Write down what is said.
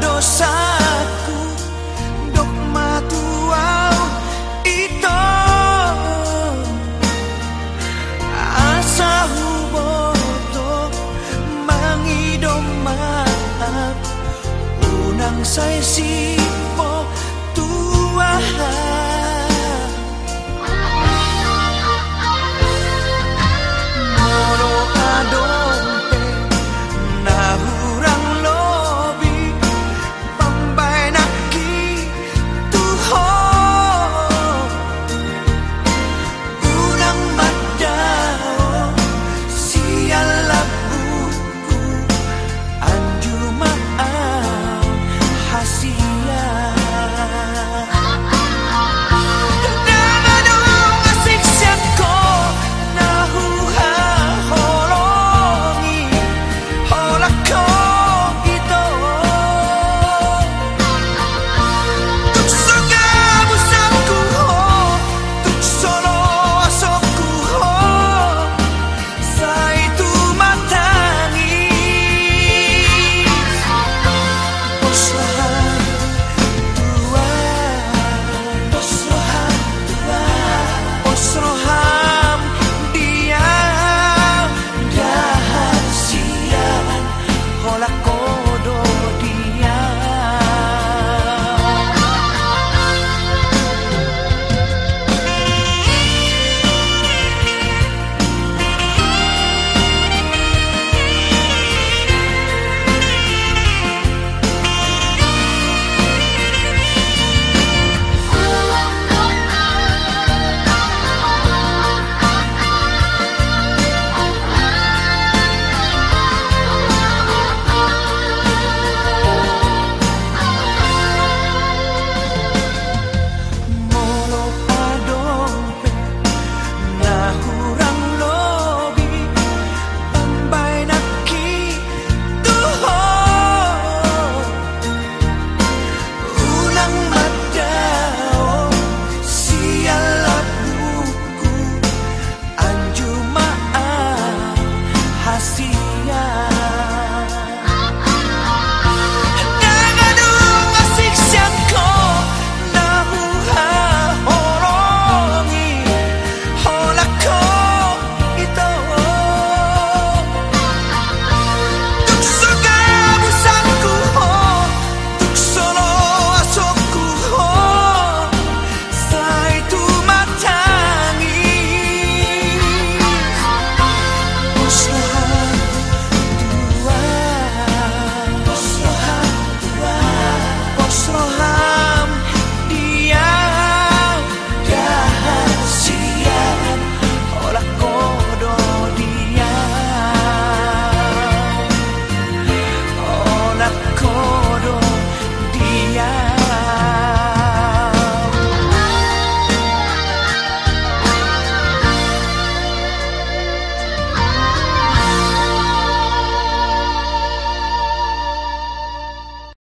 dosaku dok matuau ito. Asa huboto mangidom maaf unang saya sih parecia.